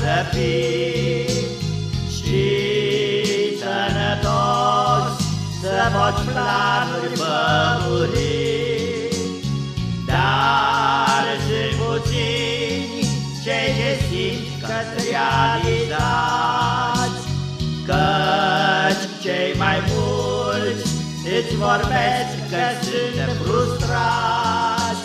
să fii. Și sănătos Să poți planuri pămuri Dar sunt puțini Cei ce simt că-ți realizați Căci cei mai mulți Îți vorbesc că sunt frustrați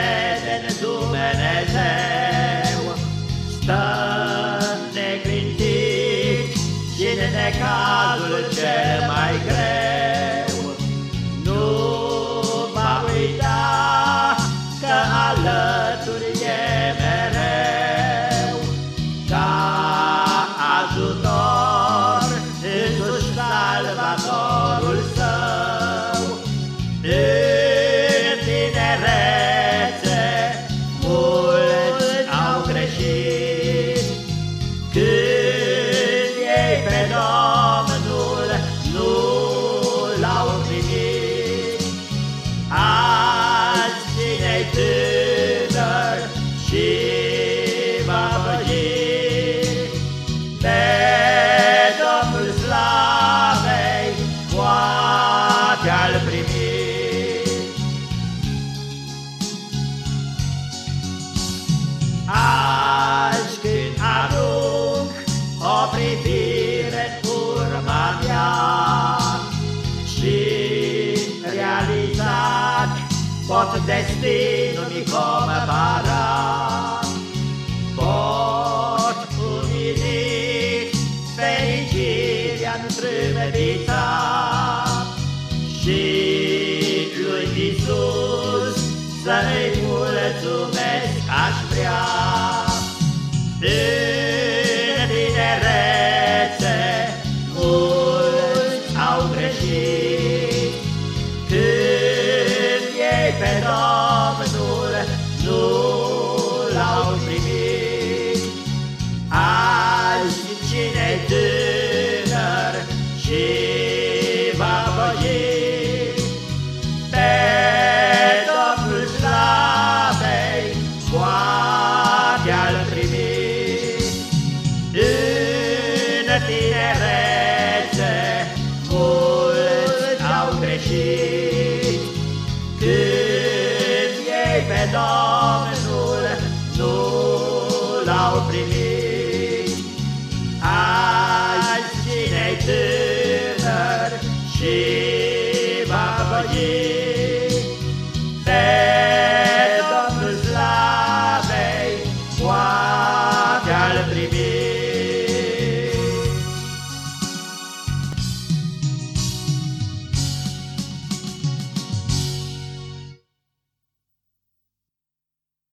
pot destinul mi compara Pot umili fericirea întrâmbița Și lui Iisus să-i mulțumesc aș vrea și va băi pe Domnul slavei poate al primi în tinerețe mulți au greșit când ei pe Domnul nu l-au primit. she